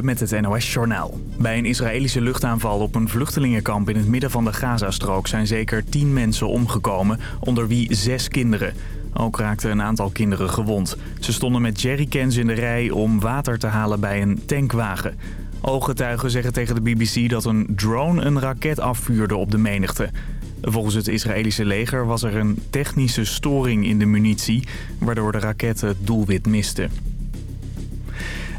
Met het NOS-journaal. Bij een Israëlische luchtaanval op een vluchtelingenkamp in het midden van de Gazastrook... zijn zeker tien mensen omgekomen, onder wie zes kinderen. Ook raakten een aantal kinderen gewond. Ze stonden met jerrycans in de rij om water te halen bij een tankwagen. Ooggetuigen zeggen tegen de BBC dat een drone een raket afvuurde op de menigte. Volgens het Israëlische leger was er een technische storing in de munitie... waardoor de raket het doelwit miste.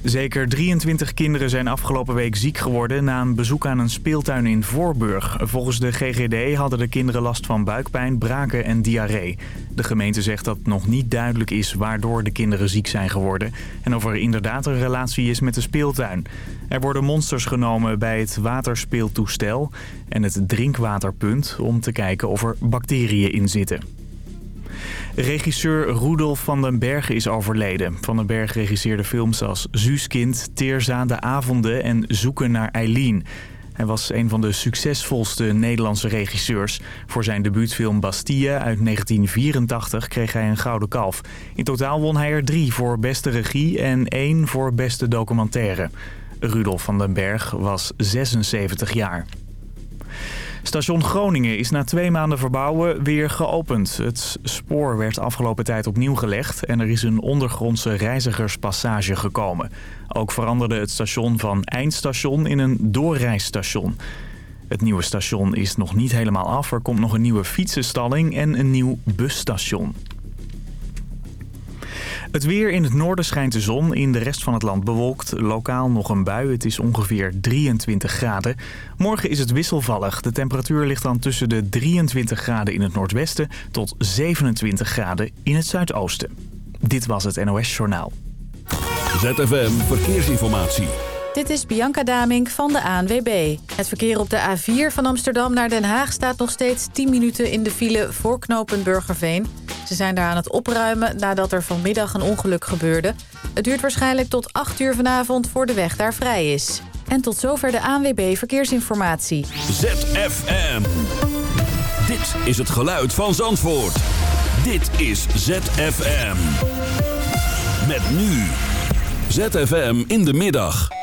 Zeker 23 kinderen zijn afgelopen week ziek geworden na een bezoek aan een speeltuin in Voorburg. Volgens de GGD hadden de kinderen last van buikpijn, braken en diarree. De gemeente zegt dat nog niet duidelijk is waardoor de kinderen ziek zijn geworden... en of er inderdaad een relatie is met de speeltuin. Er worden monsters genomen bij het waterspeeltoestel en het drinkwaterpunt... om te kijken of er bacteriën in zitten. Regisseur Rudolf van den Bergen is overleden. Van den Berg regisseerde films als Zuuskind, Teerza, De Avonden en Zoeken naar Eileen. Hij was een van de succesvolste Nederlandse regisseurs. Voor zijn debuutfilm Bastille uit 1984 kreeg hij een gouden kalf. In totaal won hij er drie voor beste regie en één voor beste documentaire. Rudolf van den Berg was 76 jaar. Station Groningen is na twee maanden verbouwen weer geopend. Het spoor werd afgelopen tijd opnieuw gelegd en er is een ondergrondse reizigerspassage gekomen. Ook veranderde het station van eindstation in een doorreisstation. Het nieuwe station is nog niet helemaal af. Er komt nog een nieuwe fietsenstalling en een nieuw busstation. Het weer in het noorden schijnt de zon, in de rest van het land bewolkt. Lokaal nog een bui, het is ongeveer 23 graden. Morgen is het wisselvallig. De temperatuur ligt dan tussen de 23 graden in het noordwesten... tot 27 graden in het zuidoosten. Dit was het NOS Journaal. ZFM Verkeersinformatie. Dit is Bianca Damink van de ANWB. Het verkeer op de A4 van Amsterdam naar Den Haag staat nog steeds 10 minuten in de file voor knooppunt Burgerveen. Ze zijn daar aan het opruimen nadat er vanmiddag een ongeluk gebeurde. Het duurt waarschijnlijk tot 8 uur vanavond voor de weg daar vrij is. En tot zover de ANWB Verkeersinformatie. ZFM. Dit is het geluid van Zandvoort. Dit is ZFM. Met nu. ZFM in de middag.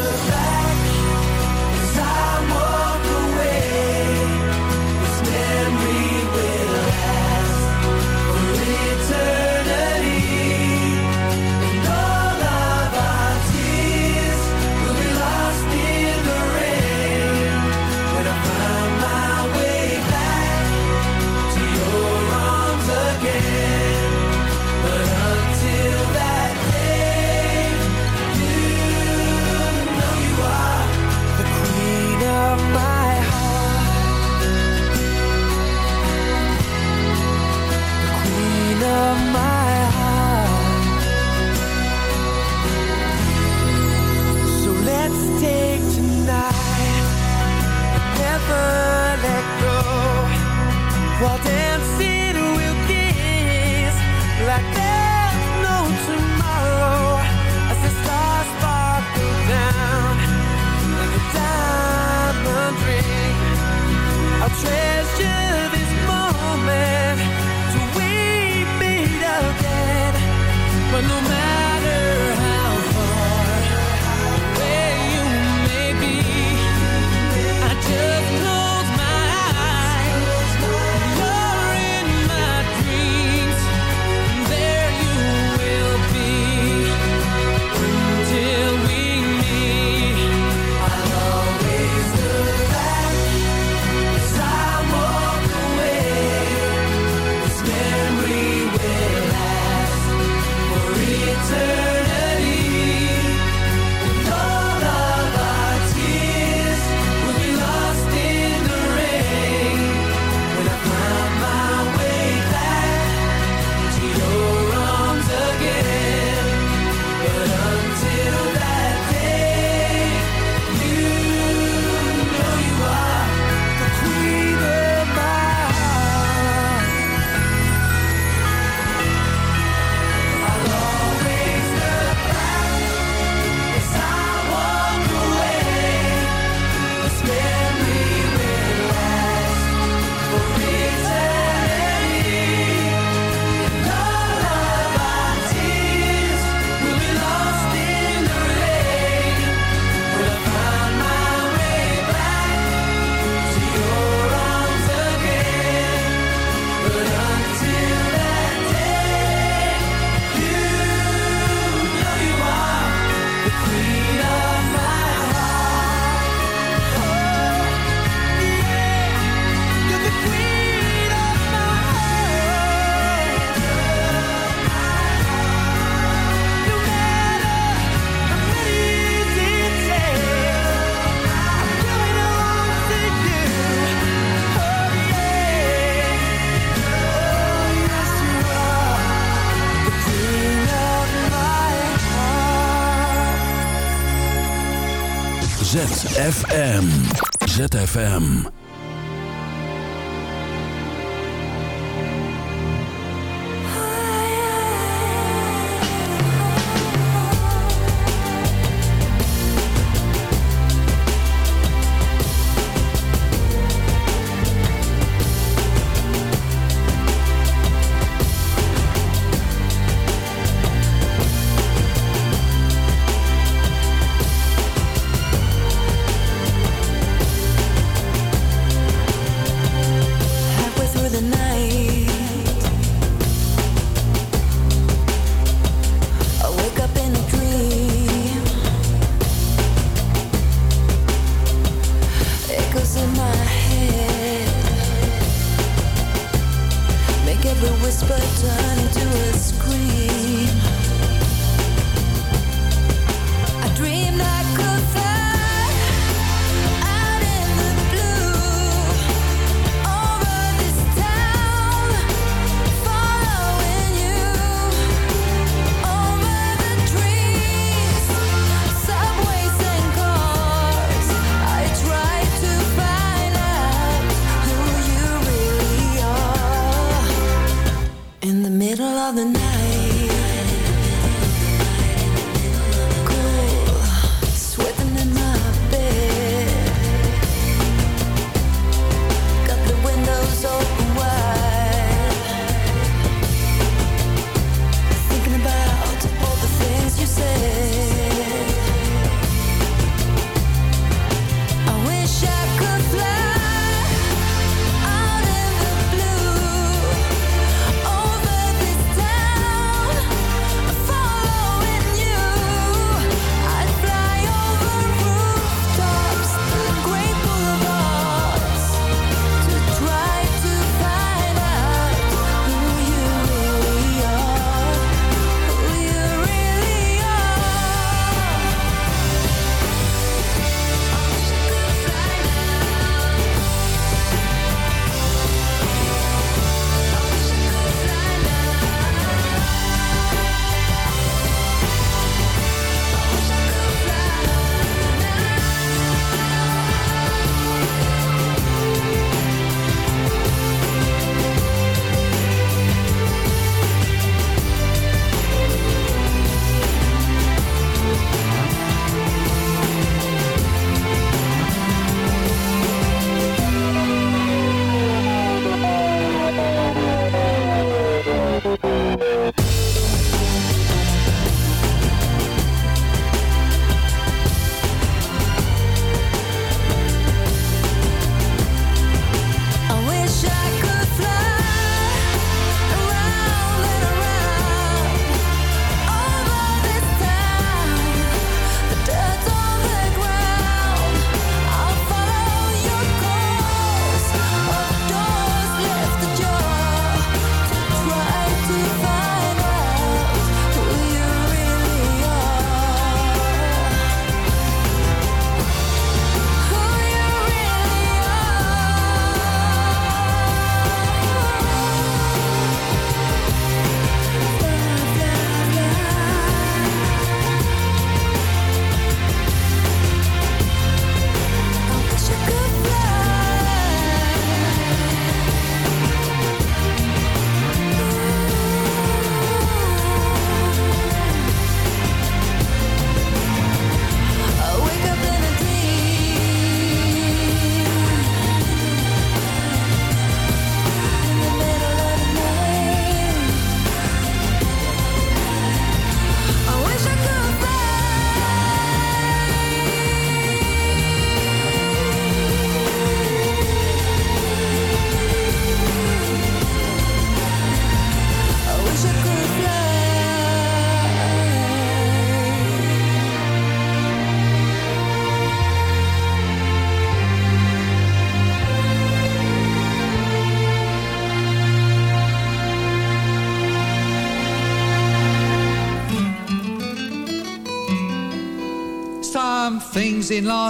ZFM. ZFM.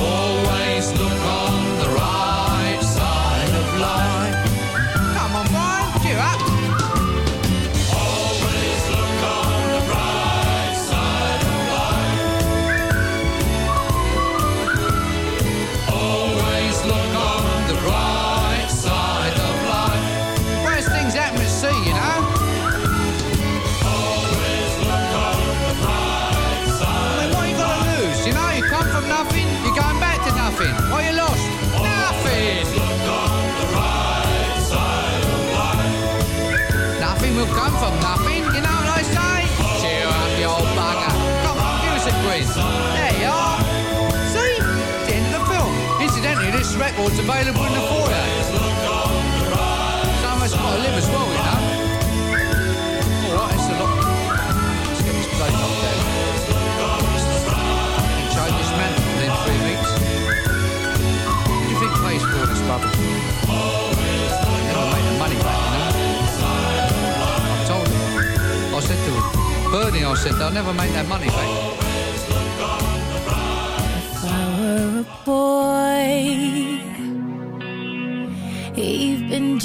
Always look on Record's available in the foyer. Some of us got to live as well, you know. All right, it's a lot. Let's get this knocked down. And choke this man within three weeks. What do you think pays for this rubbish? Never make the money back, you know. I told him. I said to him, Bernie, I said, they'll never make that money back.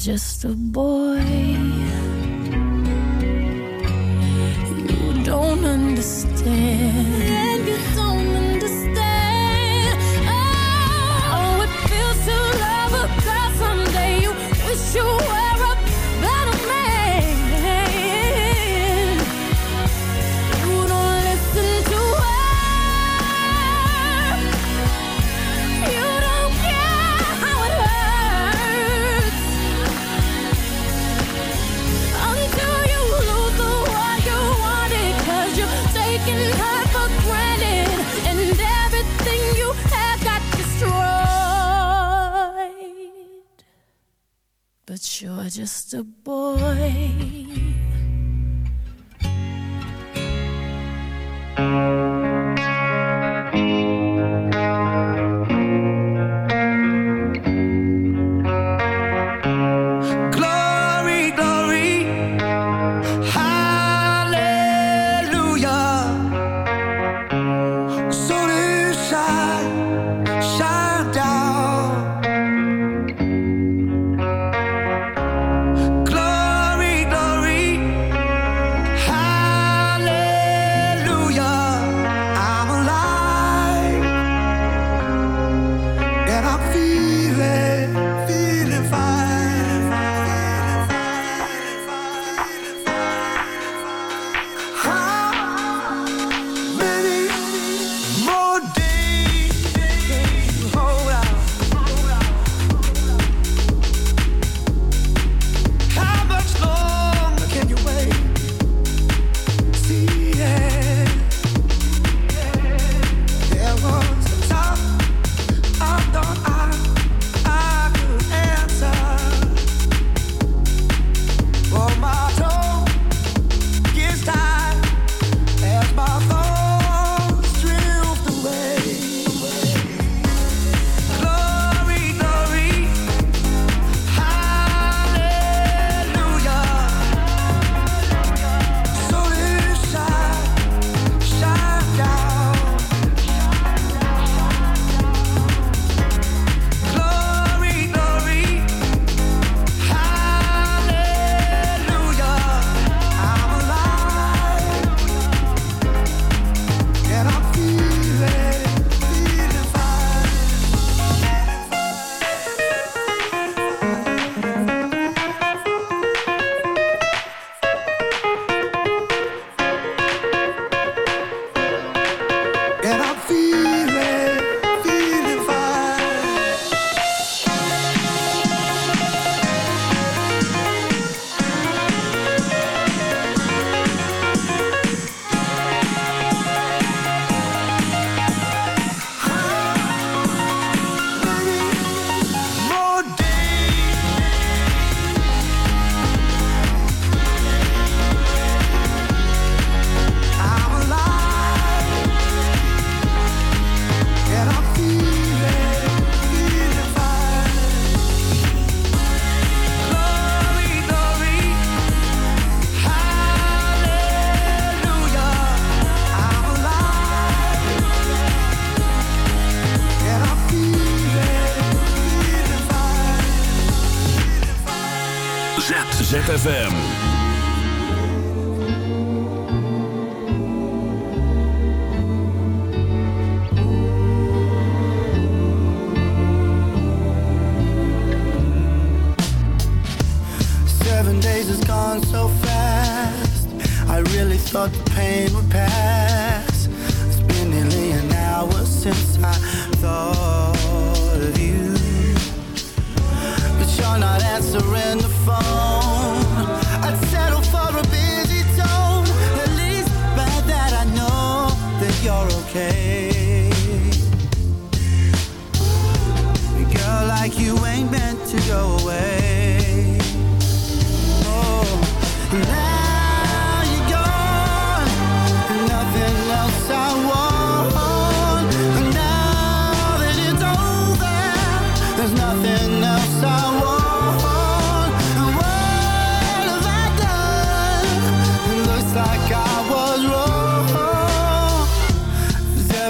just a boy. thought the pain would pass.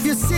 If you see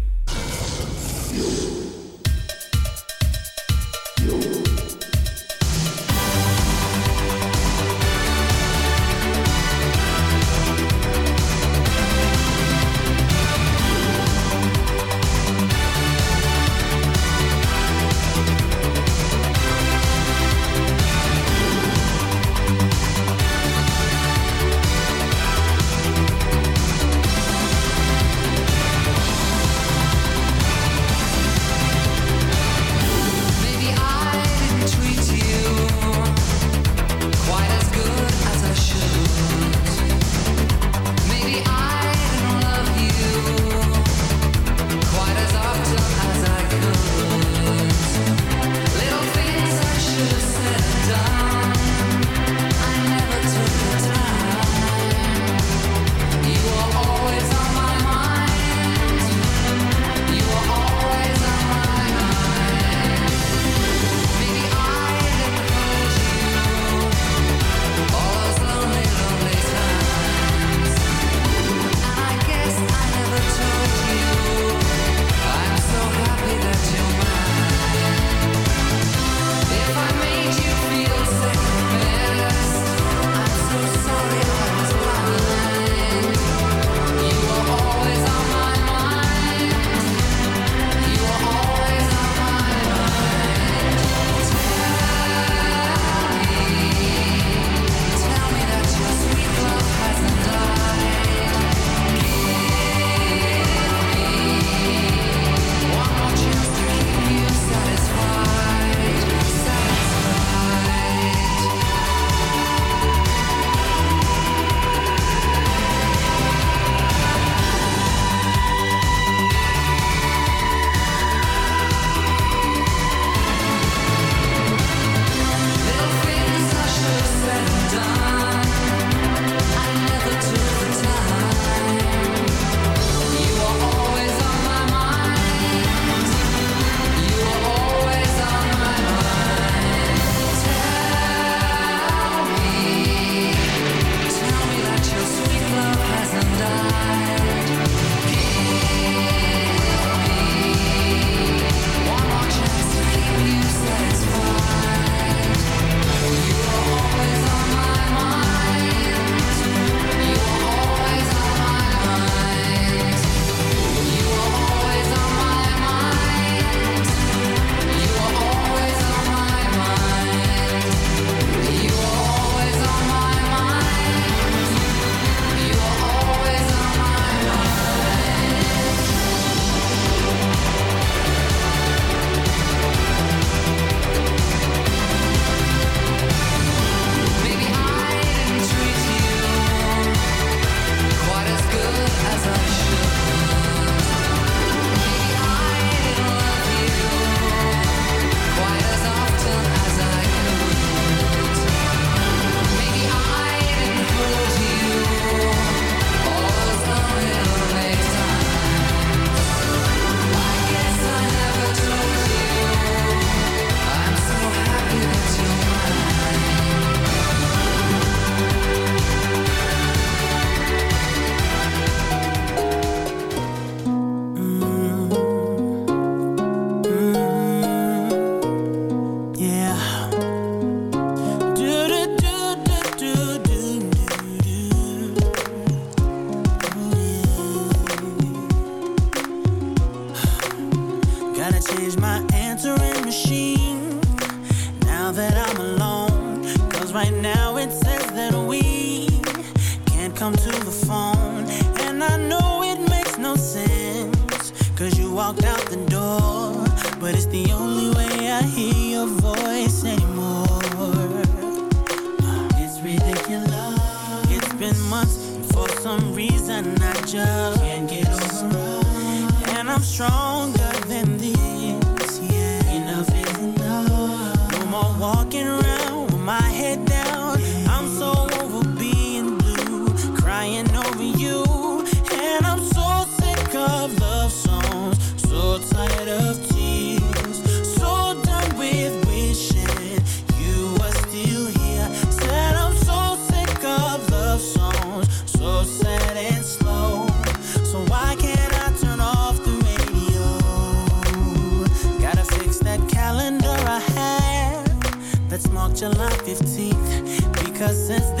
since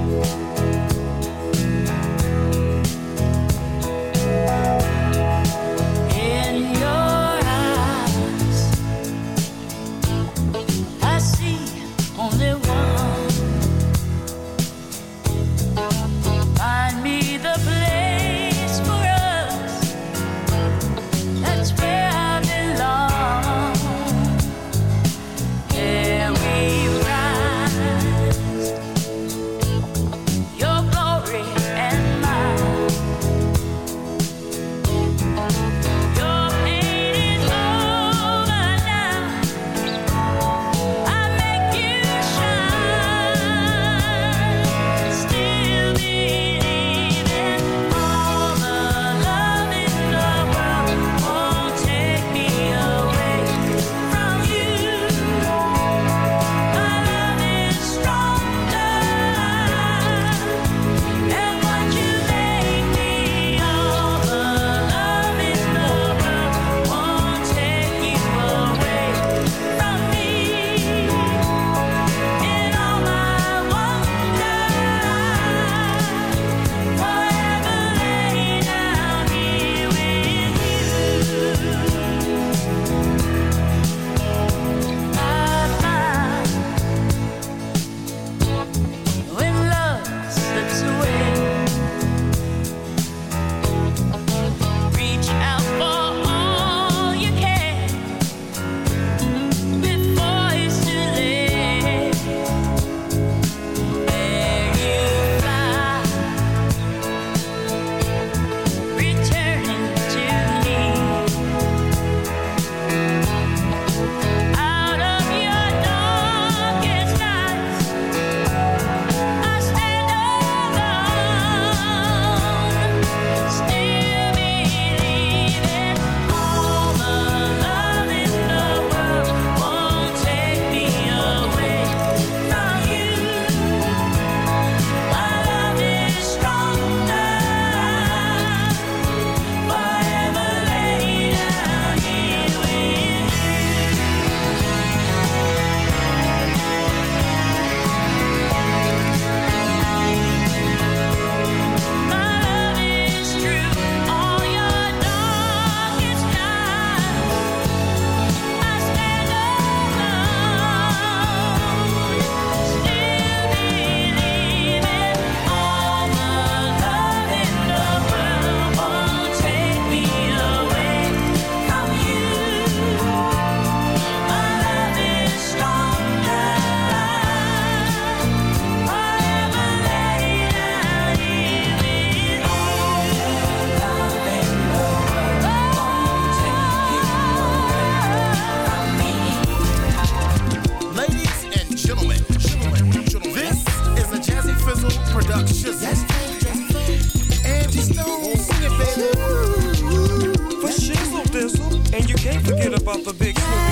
up a big Snoopy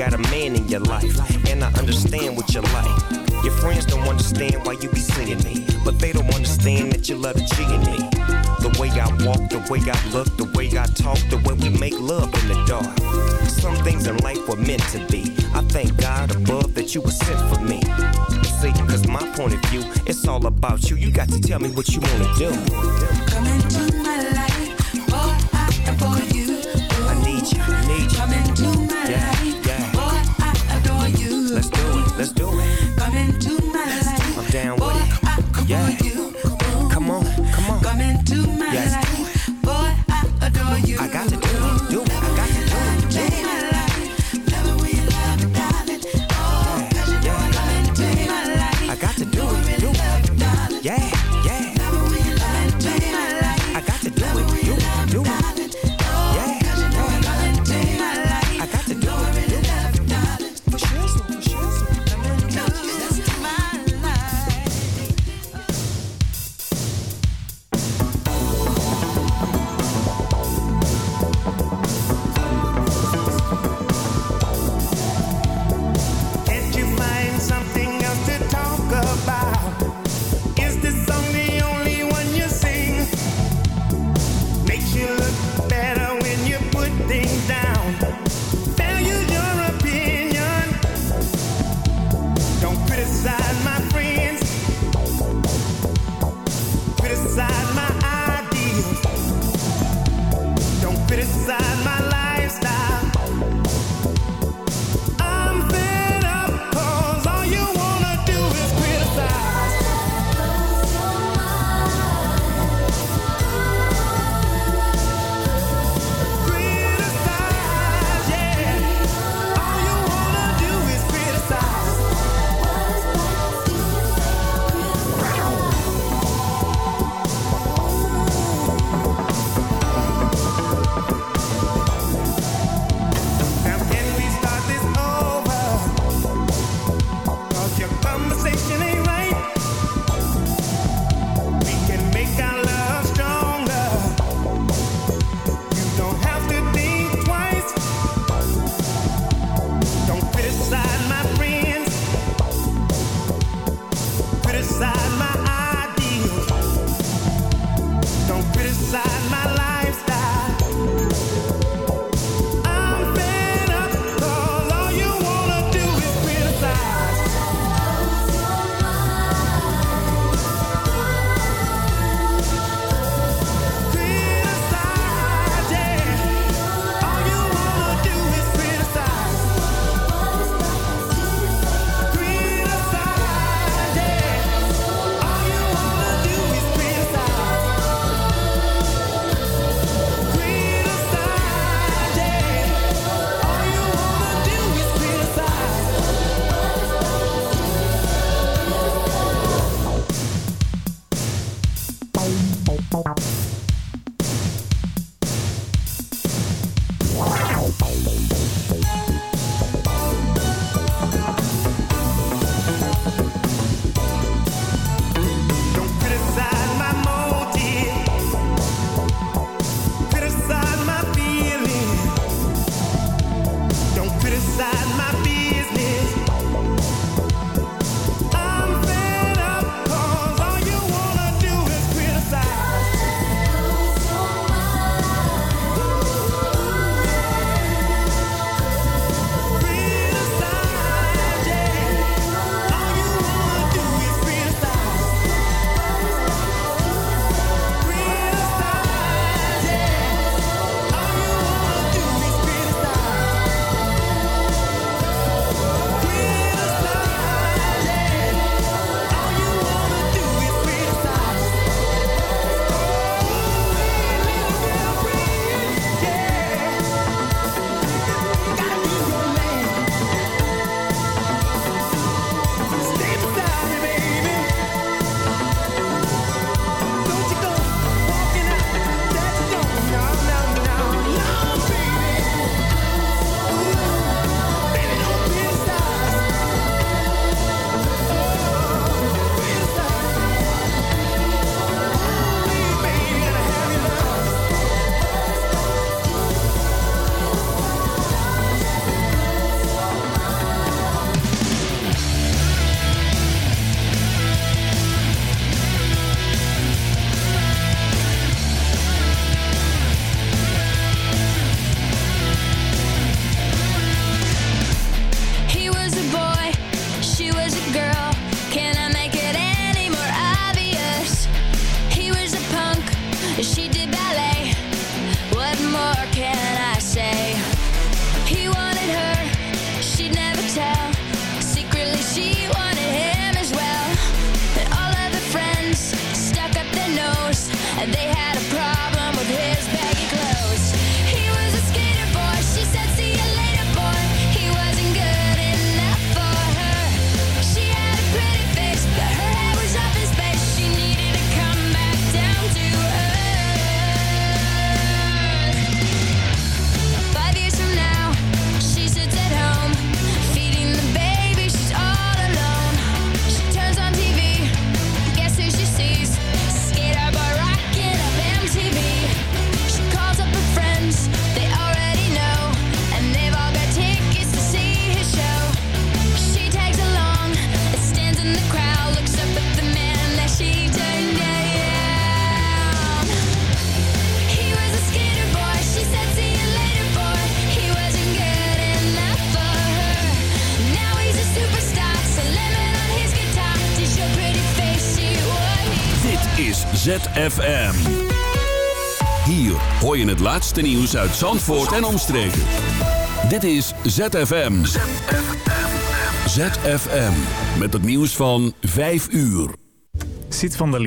got a man in your life, and I understand what you like. Your friends don't understand why you be singing me, but they don't understand that you love to cheat me. The way I walk, the way I look, the way I talk, the way we make love in the dark. Some things in life were meant to be. I thank God above that you were sent for me. See, cause my point of view, it's all about you. You got to tell me what you wanna do. Come laatste nieuws uit Zandvoort en omstreken. Dit is ZFM. ZFM. Met het nieuws van 5 uur. Zit van der